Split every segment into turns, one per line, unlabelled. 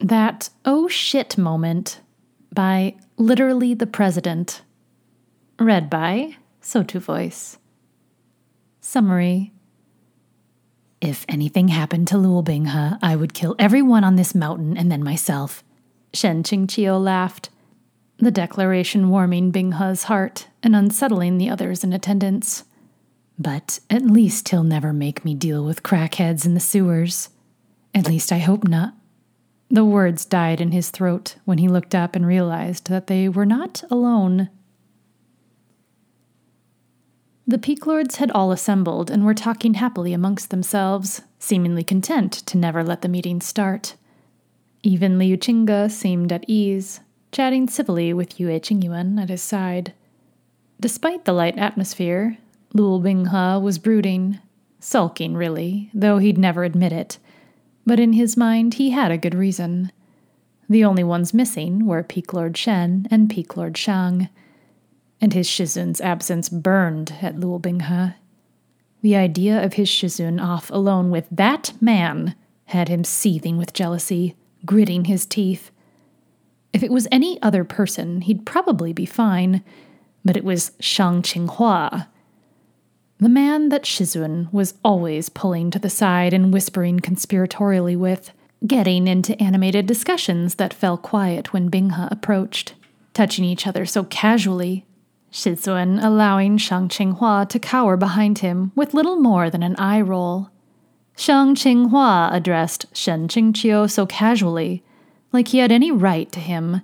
That oh shit moment by literally the president. Read by so2voice. Summary If anything happened to Luo Binghe, I would kill everyone on this mountain and then myself. Shen Qingqiu laughed, the declaration warming Binghe's heart and unsettling the others in attendance. But at least he'll never make me deal with crackheads in the sewers. At least I hope not. The words died in his throat when he looked up and realized that they were not alone. The Peak Lords had all assembled and were talking happily amongst themselves, seemingly content to never let the meeting start. Even Liu Qingge seemed at ease, chatting civilly with Yue Qingyuan at his side. Despite the light atmosphere, Luo Binghe was brooding, sulking really, though he'd never admit it. But in his mind, he had a good reason. The only ones missing were Peak Lord Shen and Peak Lord Shang, and his Shizun's absence burned at Luo Binghe. The idea of his Shizun off alone with that man had him seething with jealousy, gritting his teeth. If it was any other person, he'd probably be fine, but it was Shang Qinghua, the man that Shizun was always pulling to the side and whispering conspiratorially with, getting into animated discussions that fell quiet when Binghe approached, touching each other so casually, Shizun allowing Shang Qinghua to cower behind him with little more than an eye roll. Shang Qinghua addressed Shen Qingqiu so casually, like he had any right to him,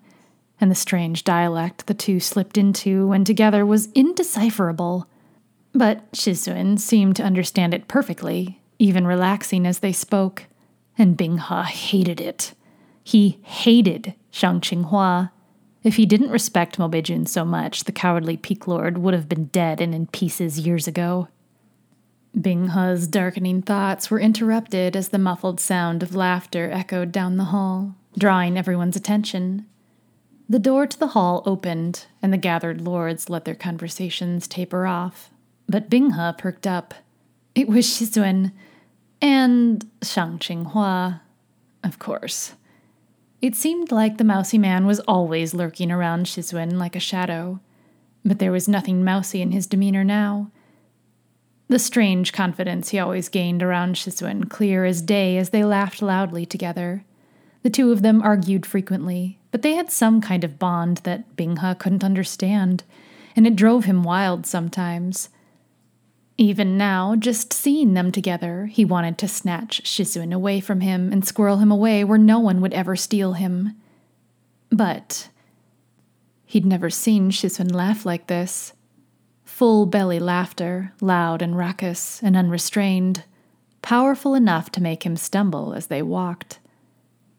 and the strange dialect the two slipped into when together was indecipherable. But Shizun seemed to understand it perfectly, even relaxing as they spoke, and Binghe hated it. He hated Shang Qinghua. If he didn't respect Mo Beijun so much, the cowardly Peak Lord would have been dead and in pieces years ago. Binghe's darkening thoughts were interrupted as the muffled sound of laughter echoed down the hall, drawing everyone's attention. The door to the hall opened, and the gathered lords let their conversations taper off but Binghe perked up. It was Shizun and Shang Qinghua, of course. It seemed like the mousy man was always lurking around Shizun like a shadow, but there was nothing mousy in his demeanor now. The strange confidence he always gained around Shizun clear as day as they laughed loudly together. The two of them argued frequently, but they had some kind of bond that Binghe couldn't understand, and it drove him wild sometimes. Even now, just seeing them together, he wanted to snatch Shizun away from him and squirrel him away where no one would ever steal him. But he'd never seen Shizun laugh like this. Full belly laughter, loud and raucous and unrestrained, powerful enough to make him stumble as they walked.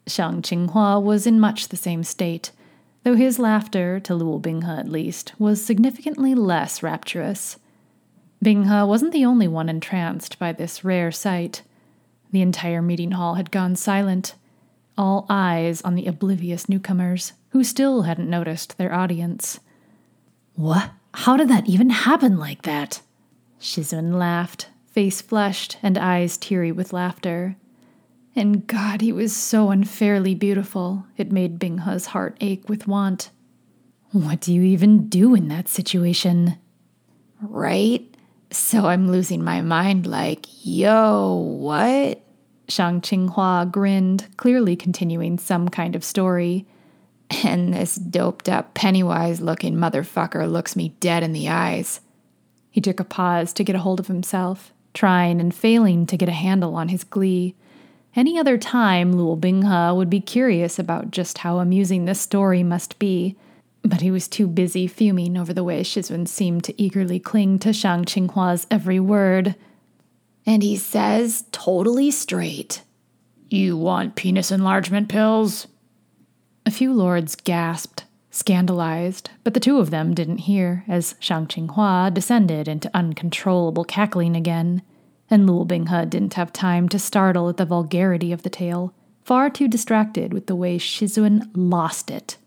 Shang Qinghua was in much the same state, though his laughter, to Luo Binghe at least, was significantly less rapturous. Binghe wasn't the only one entranced by this rare sight. The entire meeting hall had gone silent, all eyes on the oblivious newcomers, who still hadn't noticed their audience.
What? How did that even happen like that?
Shizun laughed, face flushed and eyes teary with laughter. And God, he was so unfairly beautiful, it made Binghe's heart ache with want.
What do you even do in that situation?
Right? So I'm losing my mind like, yo, what?
Shang Qinghua grinned, clearly continuing some kind of story.
And this doped up Pennywise looking motherfucker looks me dead in the eyes.
He took a pause to get a hold of himself, trying and failing to get a handle on his glee. Any other time, Luo Binghe would be curious about just how amusing this story must be, but he was too busy fuming over the way Shizun seemed to eagerly cling to Shang Qinghua's every word.
And he says, totally straight,
You want penis enlargement pills?
A few lords gasped, scandalized, but the two of them didn't hear as Shang Qinghua descended into uncontrollable cackling again, and Luo Binghe didn't have time to startle at the vulgarity of the tale, far too distracted with the way Shizun lost it.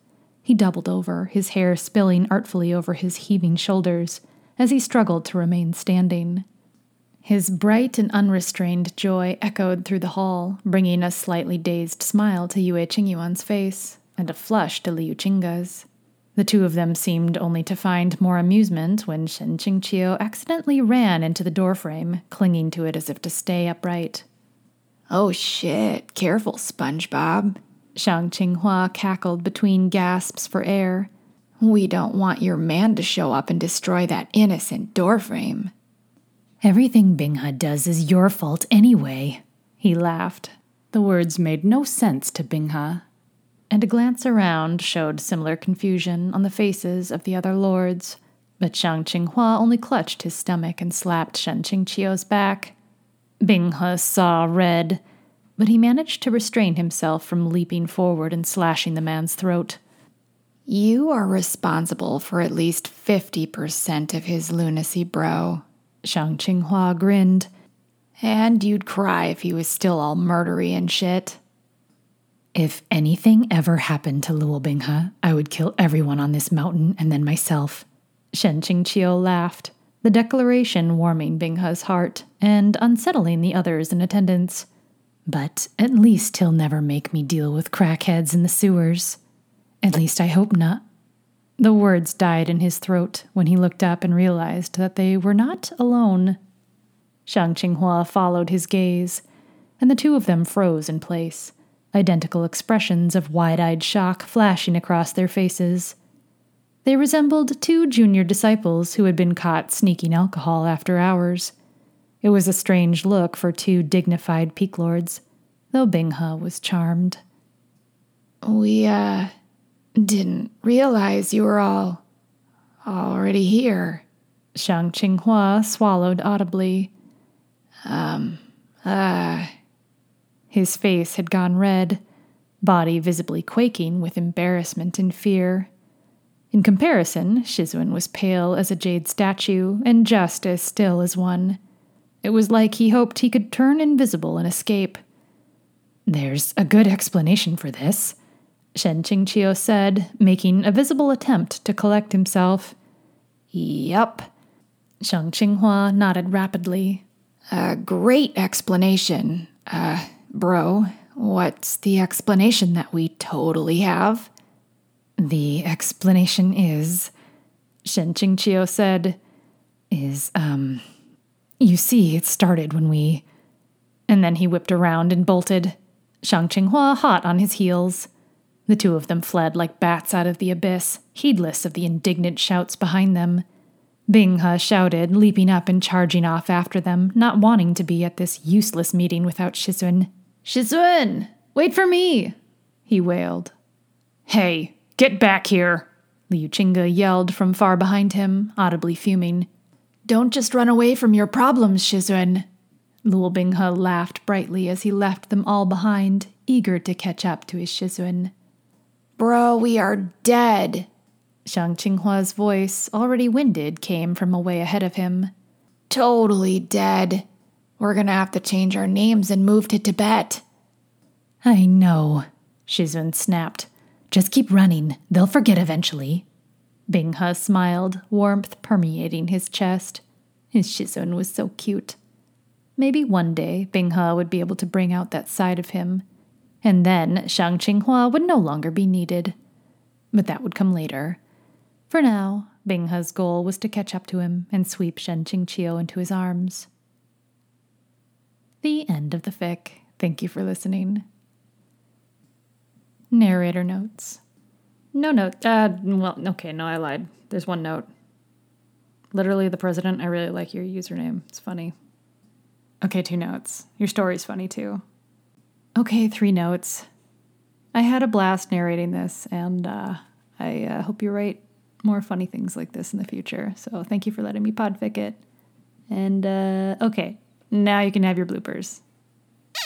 He doubled over, his hair spilling artfully over his heaving shoulders, as he struggled to remain standing. His bright and unrestrained joy echoed through the hall, bringing a slightly dazed smile to Yue Qingyuan's face and a flush to Liu Qingge's. The two of them seemed only to find more amusement when Shen Qingqiu accidentally ran into the doorframe, clinging to it as if to stay upright.
Oh shit, careful, SpongeBob.
Shang Qinghua cackled between gasps for air.
We don't want your man to show up and destroy that innocent doorframe.
Everything Binghe does is your fault anyway.
He laughed. The words made no sense to Binghe, and a glance around showed similar confusion on the faces of the other lords. But Shang Qinghua only clutched his stomach and slapped Shen Qingqiu's back. Binghe saw red, but he managed to restrain himself from leaping forward and slashing the man's throat.
You are responsible for at least 50% of his lunacy, bro.
Shang Qinghua grinned.
And you'd cry if he was still all murdery and shit.
If anything ever happened to Luo Binghe, I would kill everyone on this mountain and then myself.
Shen Qingqiu laughed, the declaration warming Binghe's heart and unsettling the others in attendance.
But at least he'll never make me deal with crackheads in the sewers. At least I hope not.
The words died in his throat when he looked up and realized that they were not alone. Shang Qinghua followed his gaze, and the two of them froze in place, identical expressions of wide eyed shock flashing across their faces. They resembled two junior disciples who had been caught sneaking alcohol after hours. It was a strange look for two dignified peak lords, though Binghe was charmed.
We, uh, didn't realize you were all already here.
Shang Qinghua swallowed audibly.
Um, uh.
His face had gone red, body visibly quaking with embarrassment and fear. In comparison, Shizun was pale as a jade statue and just as still as one. It was like he hoped he could turn invisible and escape.
There's a good explanation for this,
Shen Qingqiu said, making a visible attempt to collect himself.
Yup.
Shang Qinghua nodded rapidly.
A great explanation. Uh, bro, what's the explanation that we totally have?
The explanation is,
Shen Qingqiu said,
is, um, you see, it started when we.
And then he whipped around and bolted, Shang Qinghua hot on his heels. The two of them fled like bats out of the abyss, heedless of the indignant shouts behind them. Binghe shouted, leaping up and charging off after them, not wanting to be at this useless meeting without Shizun.
Shizun, wait for me, he wailed.
Hey, get back here, Liu Qingge yelled from far behind him, audibly fuming.
Don't just run away from your problems, Shizun.
Luo laughed brightly as he left them all behind, eager to catch up to his Shizun.
Bro, we are dead.
Shang Qinghua's voice, already winded, came from away ahead of him.
Totally dead. We're gonna have to change our names and move to Tibet.
I know, Shizun snapped. Just keep running. They'll forget eventually.
Binghe smiled, warmth permeating his chest. His Shizun was so cute. Maybe one day Binghe would be able to bring out that side of him and then Shang Qinghua would no longer be needed. But that would come later. For now, Binghe's goal was to catch up to him and sweep Shen Qingqiu into his arms. The end of the fic. Thank you for listening. Narrator notes. No note. Uh, well, okay, no, I lied. There's one note. Literally, the president, I really like your username. It's funny. Okay, two notes. Your story's funny too. Okay, three notes. I had a blast narrating this, and uh, I uh, hope you write more funny things like this in the future. So thank you for letting me podfic it. And uh, okay, now you can have your bloopers.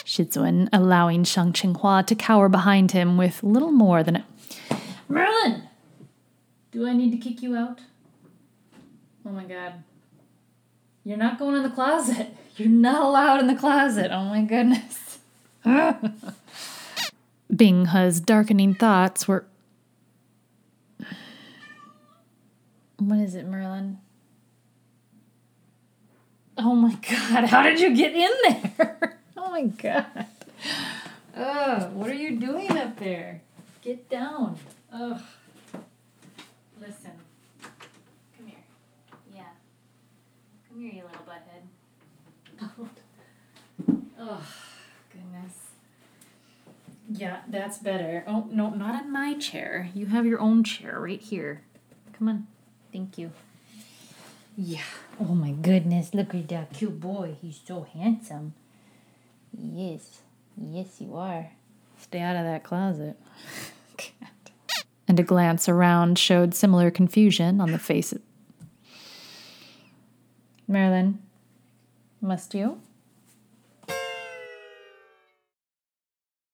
Shizun allowing Shang Qinghua to cower behind him with little more than a. Merlin! Do I need to kick you out? Oh my god. You're not going in the closet. You're not allowed in the closet. Oh my goodness. Binghe's darkening thoughts were. What is it, Merlin? Oh my god, how did you get in there? oh my god. Ugh, what are you doing up there? Get down. Ugh. Listen. Come here. Yeah. Come here, you little butthead. Oh, goodness. Yeah, that's better. Oh, no, not in my chair. You have your own chair right here. Come on. Thank you. Yeah. Oh my goodness, look at that cute boy. He's so handsome. Yes. Yes, you are. Stay out of that closet.
and a glance around showed similar confusion on the face.
Marilyn, must you?